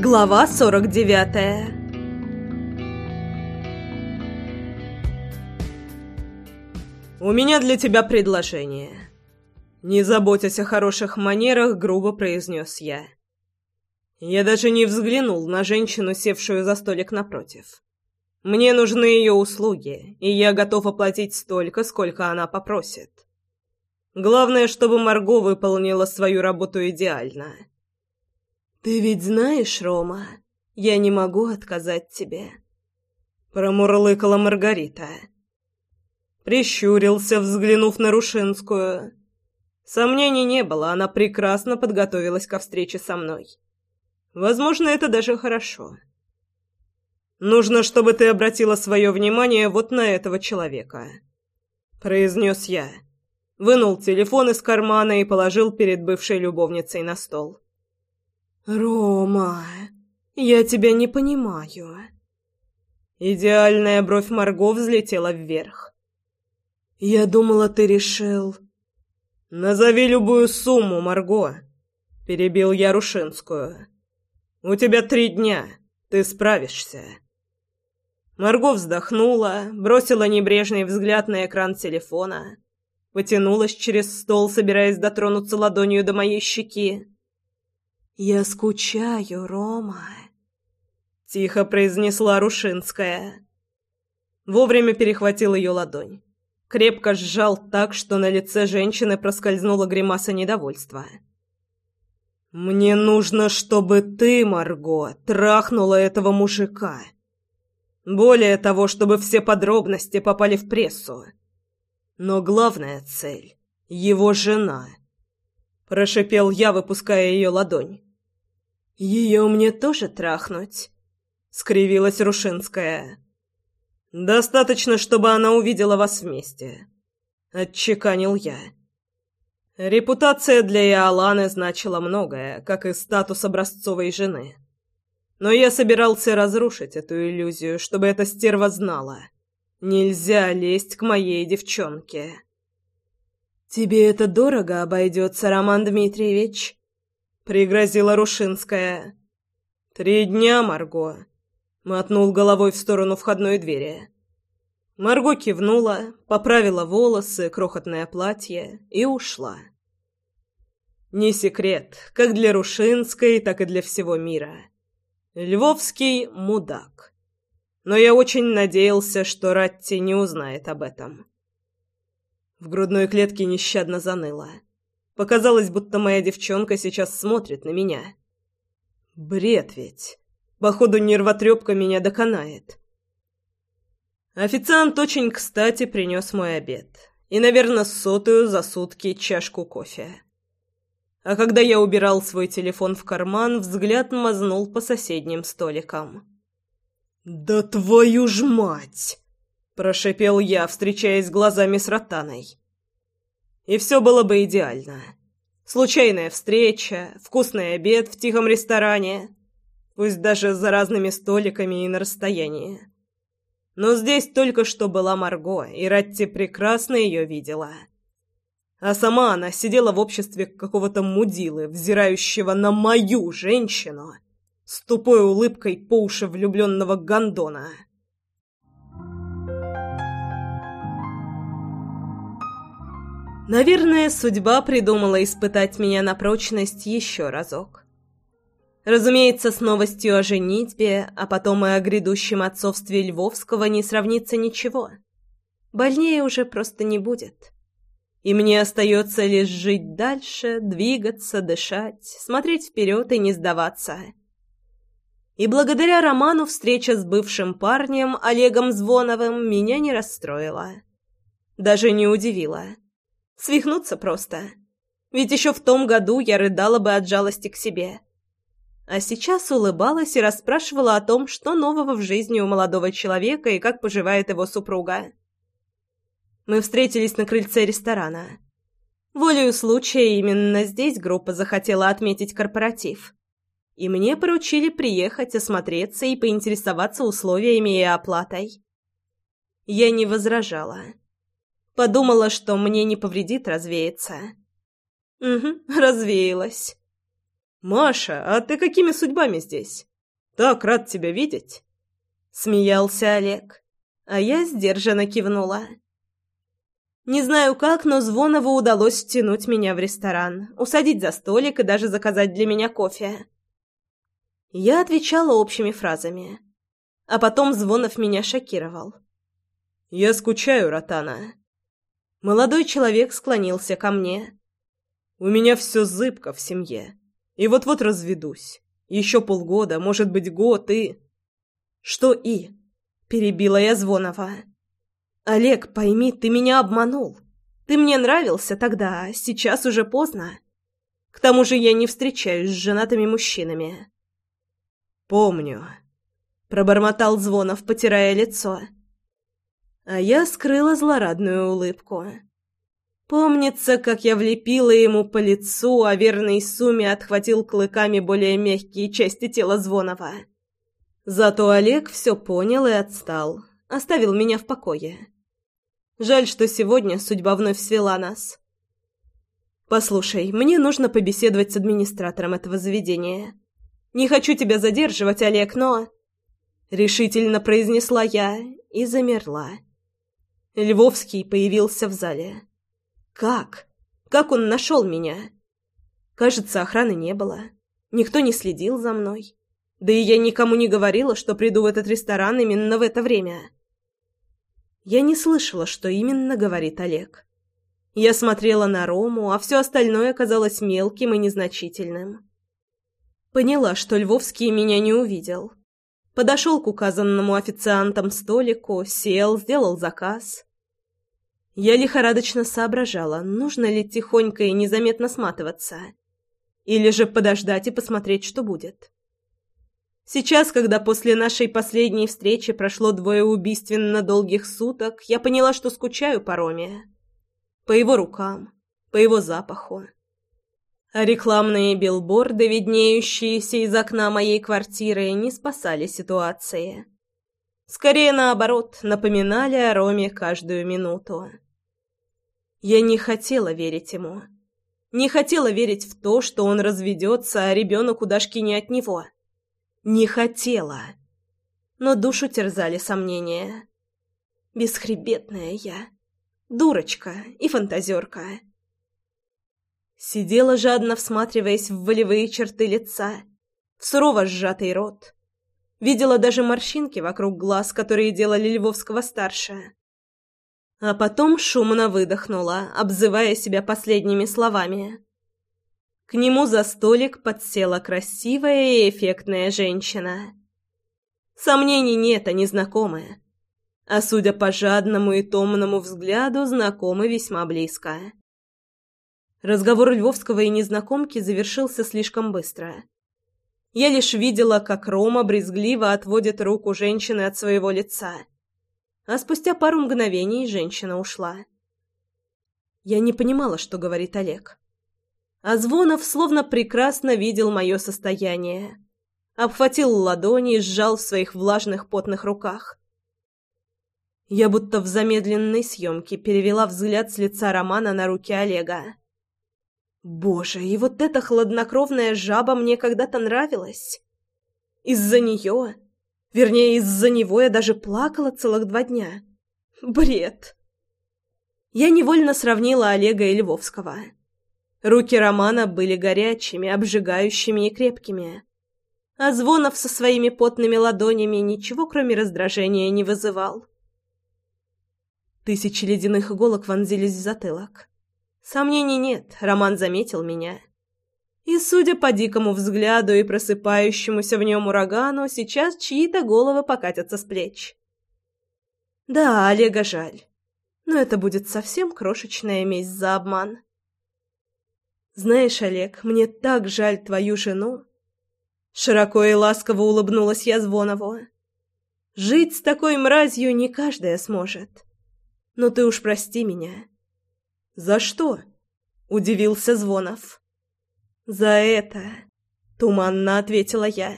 Глава 49 «У меня для тебя предложение. Не заботясь о хороших манерах», — грубо произнес я. Я даже не взглянул на женщину, севшую за столик напротив. Мне нужны ее услуги, и я готов оплатить столько, сколько она попросит. Главное, чтобы Марго выполнила свою работу идеально. «Ты ведь знаешь, Рома, я не могу отказать тебе», — промурлыкала Маргарита. Прищурился, взглянув на Рушинскую. Сомнений не было, она прекрасно подготовилась ко встрече со мной. Возможно, это даже хорошо. «Нужно, чтобы ты обратила свое внимание вот на этого человека», — произнес я. Вынул телефон из кармана и положил перед бывшей любовницей на стол. «Рома, я тебя не понимаю». Идеальная бровь Марго взлетела вверх. «Я думала, ты решил...» «Назови любую сумму, Марго», — перебил я Рушинскую. «У тебя три дня, ты справишься». Марго вздохнула, бросила небрежный взгляд на экран телефона, потянулась через стол, собираясь дотронуться ладонью до моей щеки. «Я скучаю, Рома», — тихо произнесла Рушинская. Вовремя перехватил ее ладонь. Крепко сжал так, что на лице женщины проскользнула гримаса недовольства. «Мне нужно, чтобы ты, Марго, трахнула этого мужика. Более того, чтобы все подробности попали в прессу. Но главная цель — его жена». Прошипел я, выпуская ее ладонь. «Ее мне тоже трахнуть?» — скривилась Рушинская. «Достаточно, чтобы она увидела вас вместе», — отчеканил я. Репутация для Иоланы значила многое, как и статус образцовой жены. Но я собирался разрушить эту иллюзию, чтобы эта стерва знала. Нельзя лезть к моей девчонке. «Тебе это дорого обойдется, Роман Дмитриевич?» Пригрозила Рушинская. «Три дня, Марго!» — мотнул головой в сторону входной двери. Марго кивнула, поправила волосы, крохотное платье и ушла. Не секрет, как для Рушинской, так и для всего мира. Львовский — мудак. Но я очень надеялся, что Ратти не узнает об этом. В грудной клетке нещадно заныло. Показалось, будто моя девчонка сейчас смотрит на меня. Бред ведь. Походу, нервотрепка меня доконает. Официант очень кстати принес мой обед. И, наверное, сотую за сутки чашку кофе. А когда я убирал свой телефон в карман, взгляд мазнул по соседним столикам. «Да твою ж мать!» – прошипел я, встречаясь глазами с Ротаной и все было бы идеально. Случайная встреча, вкусный обед в тихом ресторане, пусть даже за разными столиками и на расстоянии. Но здесь только что была Марго, и Ратти прекрасно ее видела. А сама она сидела в обществе какого-то мудилы, взирающего на мою женщину, с тупой улыбкой по уши влюбленного гондона. Наверное, судьба придумала испытать меня на прочность еще разок. Разумеется, с новостью о женитьбе, а потом и о грядущем отцовстве Львовского не сравнится ничего. Больнее уже просто не будет. И мне остается лишь жить дальше, двигаться, дышать, смотреть вперед и не сдаваться. И благодаря роману встреча с бывшим парнем Олегом Звоновым меня не расстроила. Даже не удивила. Свихнуться просто. Ведь еще в том году я рыдала бы от жалости к себе. А сейчас улыбалась и расспрашивала о том, что нового в жизни у молодого человека и как поживает его супруга. Мы встретились на крыльце ресторана. Волею случая именно здесь группа захотела отметить корпоратив. И мне поручили приехать, осмотреться и поинтересоваться условиями и оплатой. Я не возражала. Подумала, что мне не повредит развеяться. Угу, развеялась. «Маша, а ты какими судьбами здесь?» Так рад тебя видеть!» Смеялся Олег, а я сдержанно кивнула. Не знаю как, но Звонову удалось втянуть меня в ресторан, усадить за столик и даже заказать для меня кофе. Я отвечала общими фразами. А потом Звонов меня шокировал. «Я скучаю, Ротана». Молодой человек склонился ко мне. «У меня все зыбко в семье. И вот-вот разведусь. Еще полгода, может быть, год и...» «Что и?» — перебила я Звонова. «Олег, пойми, ты меня обманул. Ты мне нравился тогда, а сейчас уже поздно. К тому же я не встречаюсь с женатыми мужчинами». «Помню», пробормотал Звонов, потирая лицо. А я скрыла злорадную улыбку. Помнится, как я влепила ему по лицу, а верный Суми отхватил клыками более мягкие части тела Звонова. Зато Олег все понял и отстал, оставил меня в покое. Жаль, что сегодня судьба вновь свела нас. «Послушай, мне нужно побеседовать с администратором этого заведения. Не хочу тебя задерживать, Олег, но...» решительно произнесла я и замерла. Львовский появился в зале. Как? Как он нашел меня? Кажется, охраны не было. Никто не следил за мной. Да и я никому не говорила, что приду в этот ресторан именно в это время. Я не слышала, что именно говорит Олег. Я смотрела на Рому, а все остальное казалось мелким и незначительным. Поняла, что Львовский меня не увидел подошел к указанному официантам столику, сел, сделал заказ. Я лихорадочно соображала, нужно ли тихонько и незаметно сматываться, или же подождать и посмотреть, что будет. Сейчас, когда после нашей последней встречи прошло двое убийственно долгих суток, я поняла, что скучаю по Роме. По его рукам, по его запаху а рекламные билборды, виднеющиеся из окна моей квартиры, не спасали ситуации. Скорее, наоборот, напоминали о Роме каждую минуту. Я не хотела верить ему. Не хотела верить в то, что он разведется, а ребенок у Дашки не от него. Не хотела. Но душу терзали сомнения. Бесхребетная я. Дурочка и фантазерка. Сидела жадно всматриваясь в волевые черты лица, в сурово сжатый рот. Видела даже морщинки вокруг глаз, которые делали Львовского старше. А потом шумно выдохнула, обзывая себя последними словами. К нему за столик подсела красивая и эффектная женщина. Сомнений нет, они знакомы. А судя по жадному и томному взгляду, знакомы весьма близко. Разговор Львовского и незнакомки завершился слишком быстро. Я лишь видела, как Рома брезгливо отводит руку женщины от своего лица. А спустя пару мгновений женщина ушла. Я не понимала, что говорит Олег. А Звонов словно прекрасно видел мое состояние. Обхватил ладони и сжал в своих влажных потных руках. Я будто в замедленной съемке перевела взгляд с лица Романа на руки Олега. Боже, и вот эта хладнокровная жаба мне когда-то нравилась. Из-за нее, вернее, из-за него я даже плакала целых два дня. Бред. Я невольно сравнила Олега и Львовского. Руки Романа были горячими, обжигающими и крепкими. А Звонов со своими потными ладонями ничего, кроме раздражения, не вызывал. Тысячи ледяных иголок вонзились в затылок. Сомнений нет, Роман заметил меня. И, судя по дикому взгляду и просыпающемуся в нем урагану, сейчас чьи-то головы покатятся с плеч. Да, Олега жаль, но это будет совсем крошечная месть за обман. Знаешь, Олег, мне так жаль твою жену. Широко и ласково улыбнулась я Звонову. Жить с такой мразью не каждая сможет. Но ты уж прости меня. «За что?» — удивился Звонов. «За это», — туманно ответила я.